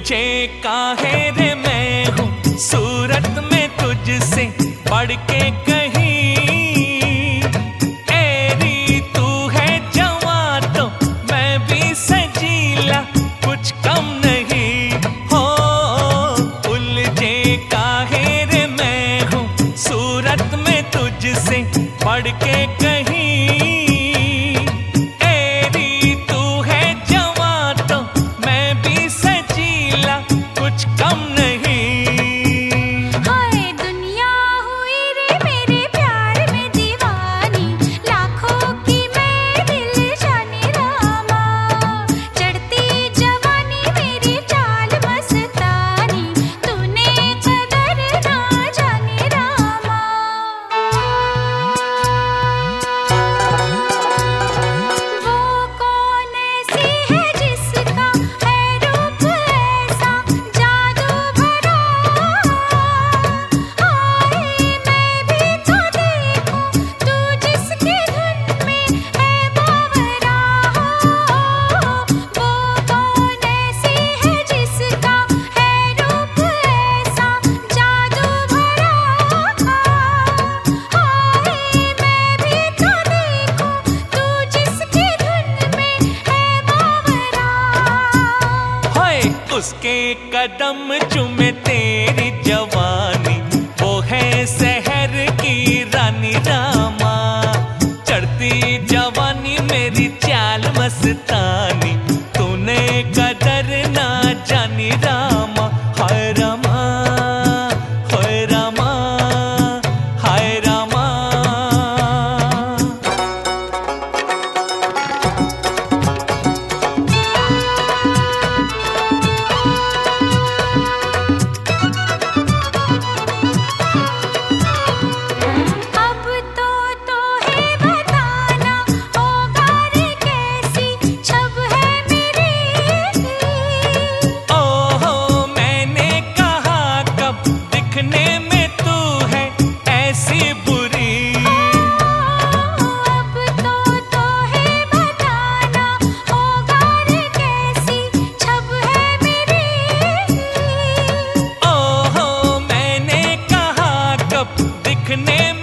तुझे काहे रे मैं हूँ? सूरत में तुझसे पढ़ के पढ़ तू है तो मैं भी सजीला, कुछ कम नहीं। सूरत में तुझसे के उसके कदम चुमे तेरी जवानी। वो है शहर की रानी रानी can name.